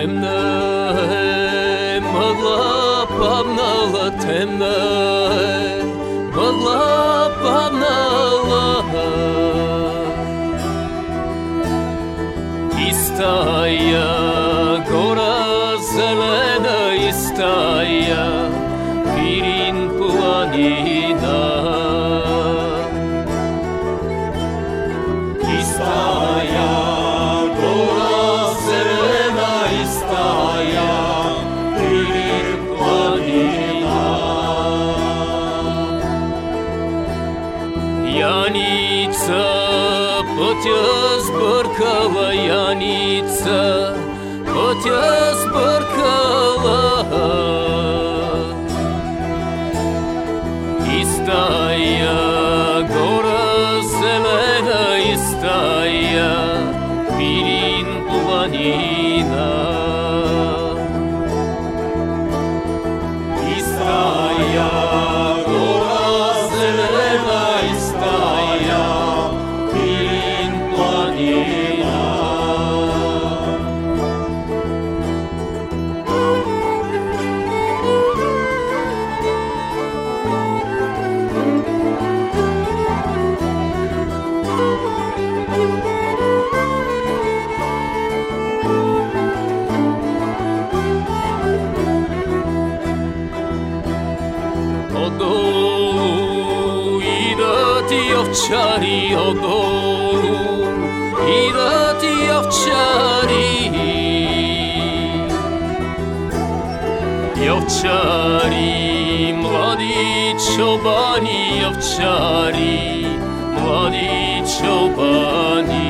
temna hem agla pamna la temna. планіна. І стая, гора зелена, і стая, пірін планіна. Яница, потя сборкала Stay. 이렇디 엎자리여도 이렇디 엎자리. 옆 차리 머리 초반이 옆 차리 머리 초반이.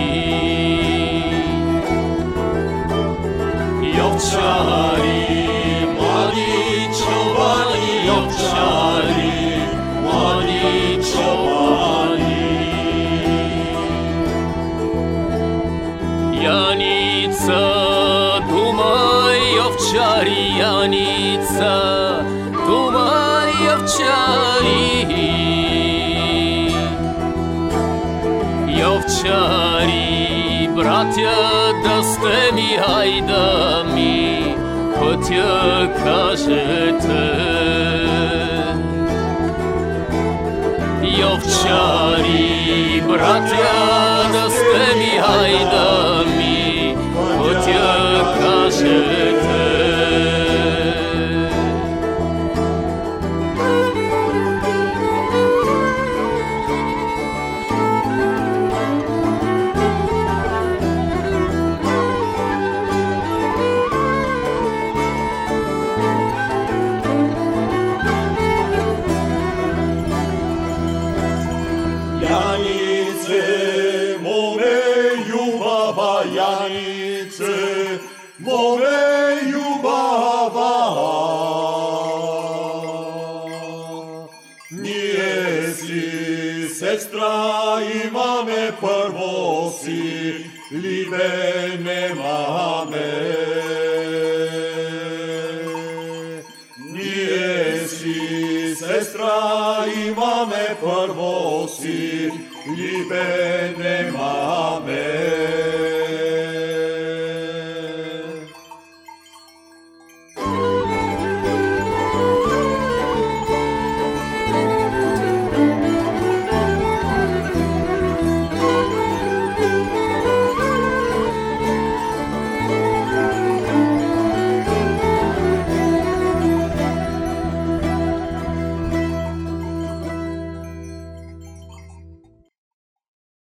옆 차리. Dumaj ovčari, Janica, dumaj ovčari. Овчари, братя, да сте ми, айда ми, пътя кажете. Овчари, братя, да сте ми, айда Janice, mome iubava Janice, mome iubava. Niesi sestra imame prvosi, libene mame. Niesi Sestra imame per vosi, libene mame.